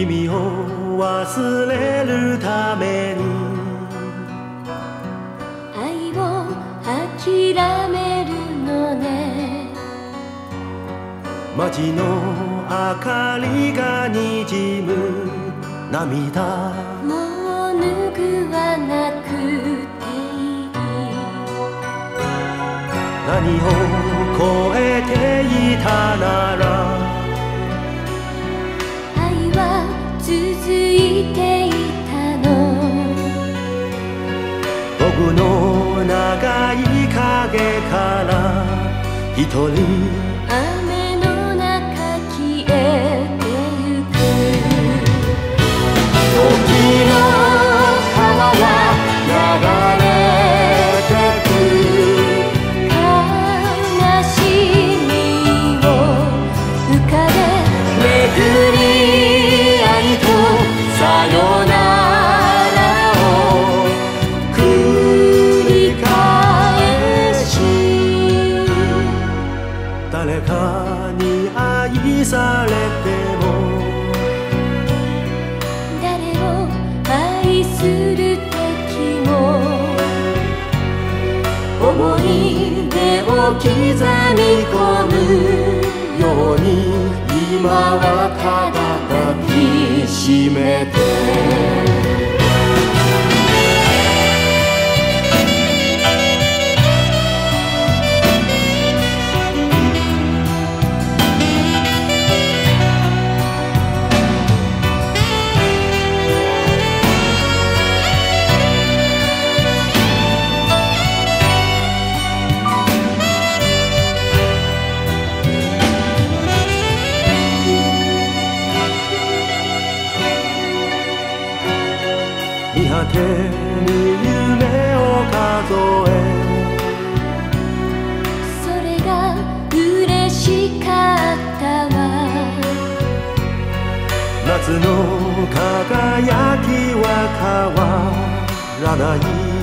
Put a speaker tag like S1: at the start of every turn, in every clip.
S1: 君を忘れるために。愛を諦めるのね。
S2: 街の明かりがにじむ。涙。
S1: もう拭わなくていい。
S2: 何を超えていたなら。
S1: 夜の
S2: 長い影から一人刻み込むように今はただ抱きしめてけに夢を数え
S1: それが嬉しかったわ。
S2: 夏の輝きは変わらない。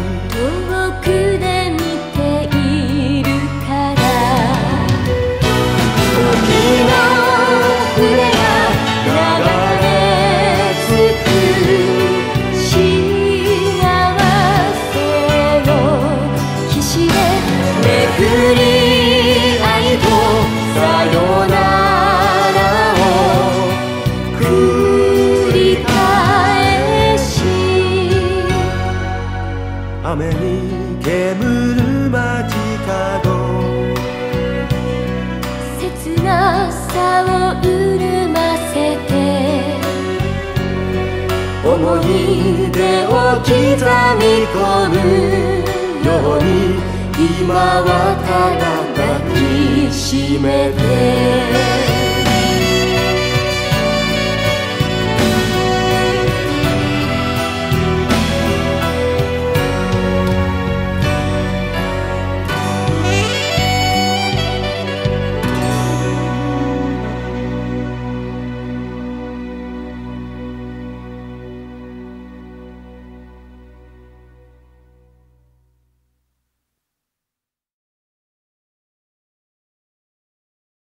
S2: 雨に煙る街角。
S1: 切なさを潤ませて。
S2: 思い出を刻み込むように今はただ抱きしめて